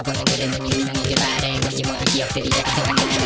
I wanna get in the mood, now get bad, and what you wanna hear, 照り出す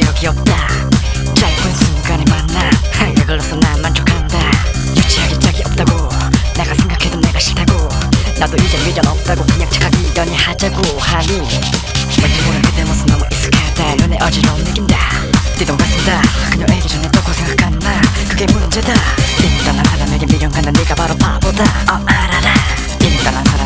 기억이 없다. 짧은 순간에 만나 그걸로서 난 만족한다. 유치하게 짝이 없다고 내가 생각해도 내가 싫다고. 나도 이제 미련 없다고 그냥 착하게 연애 하자고 하니 왠지 모르는 그대 모습 너무 익숙하다. 눈에 어지러움 느낀다. 뒤동갔습니다. 그녀에게 전에 또 고생각했나? 그게 문제다. 떠난 사람에게 미련가는 네가 바로 바보다. 어 알아라. 떠난 사람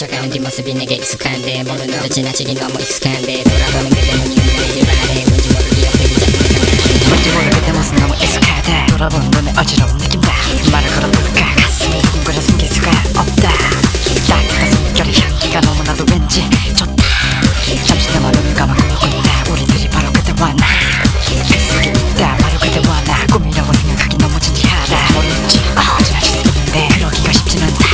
쫓아가는 뒷모습이 내게 익숙한데 모르는 듯 지나치기 너무 익숙한데 돌아보는 그대는 이유를 바래 뭔지 모르게 옆에 기적이 뭔지 모르는 그대 모습 너무 익숙하다. 돌아보는 눈에 어지러운 느낌 나 말을 걸어볼까 가슴이 뭉그려 숨길 수가 없다. 딱한 숨결의 향기가 너무나도 왠지 좋다. 잠시 내 마음을 감아고 있다. 우리들이 바로 그대와 나 꿈이라고 생각하기 너무 진지하다. 모르는지 어 지나칠 수 있는데 그러기가 쉽지는 않다.